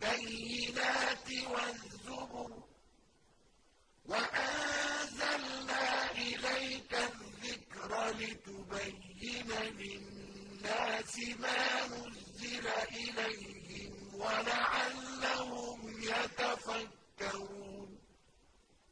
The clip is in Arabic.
بِالْبَيِّنَاتِ وَالزُّبُرِ ۗ وَأَنزَلْنَا إِلَيْكَ الذِّكْرَ لِتُبَيِّنَ لِلنَّاسِ مَا نُزِّلَ إِلَيْهِمْ